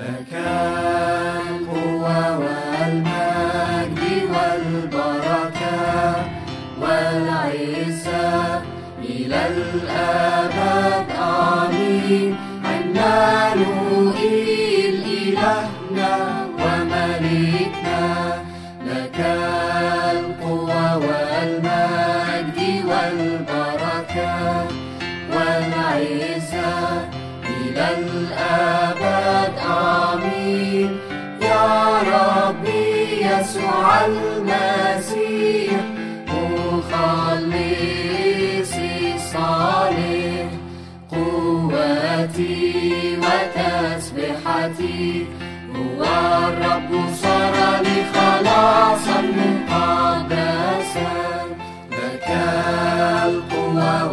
لك القوة والمجد والبركة والعزة إلى الأبد آمين. عمانوئيل إلهنا وملكنا. لك القوة والمجد والبركة والعزة يسوع المسيح مخلصي الصالح قوتي وتسبحتي هو الرب صار لي خلاصا مقدسا لك القوة